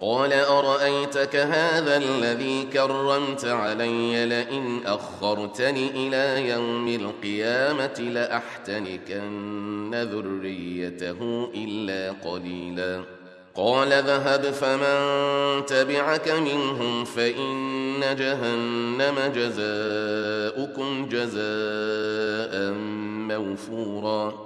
قال أرأيتك هذا الذي كرمت علي لئن أخرتني إلى يوم القيامة لأحتنكن ذريته إلا قليلاً. قال ذهب فمن تبعك منهم فإن جهنم جزاؤكم جزاء موفورا.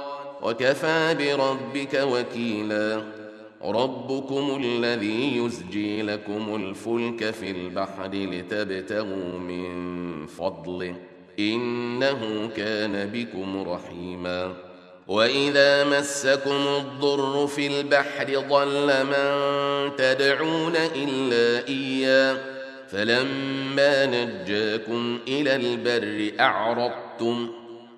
وكفى بربك وكيلا. ربكم الذي يزجي لكم الفلك في البحر لتبتغوا من فضله. إنه كان بكم رحيماً. وإذا مسكم الضر في البحر ضل من تدعون إلا إياه. فلما نجاكم إلى البر أعرضتم.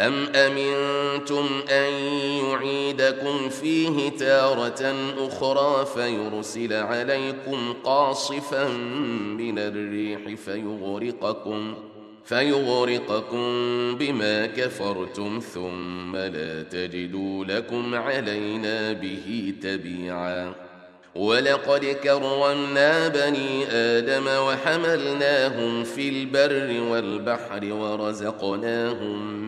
أم أمنتم أن يعيدكم فيه تارة أخرى فيرسل عليكم قاصفا من الريح فيغرقكم فيغرقكم بما كفرتم ثم لا تجدوا لكم علينا به تبيعاً ولقد كرمنا بني آدم وحملناهم في البر والبحر ورزقناهم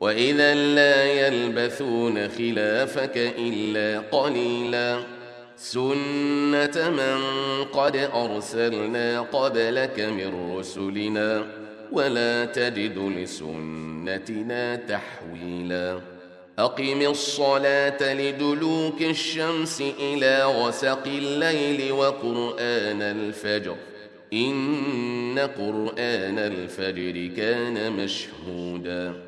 وإذا لا يلبثون خلافك إلا قليلاً سنة من قد أرسلنا قبلك من رسلنا ولا تجد لسنتنا تحويلا أقم الصلاة لدلوك الشمس إلى غسق الليل وقرآن الفجر إن قرآن الفجر كان مشهوداً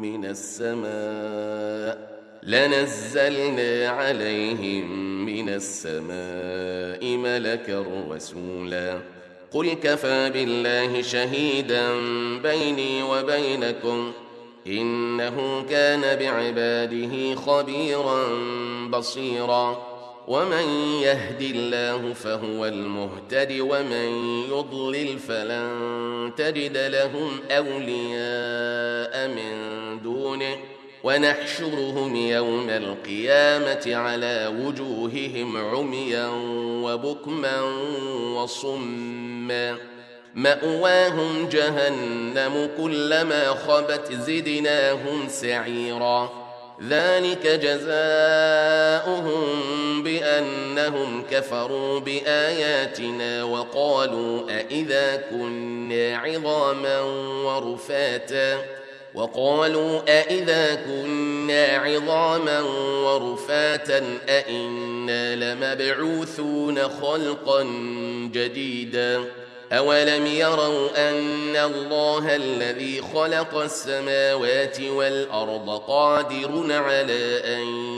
من السماء لنزلنا عليهم من السماء ملكا رسولا. قل كفى بالله شهيدا بيني وبينكم إنه كان بعباده خبيرا بصيرا. ومن يهد الله فهو المهتد ومن يضلل فلن تجد لهم أولياء من دونه. ونحشرهم يوم القيامة على وجوههم عميا وبكما وصما. مأواهم جهنم كلما خبت زدناهم سعيرا. ذلك جزاؤهم بأنهم كفروا بآياتنا وقالوا أإذا كنا عظاما ورفاتا وقالوا أإذا كنا عظاما ورفاتا أإنا لمبعوثون خلقا جديدا أولم يروا أن الله الذي خلق السماوات والأرض قادر على أن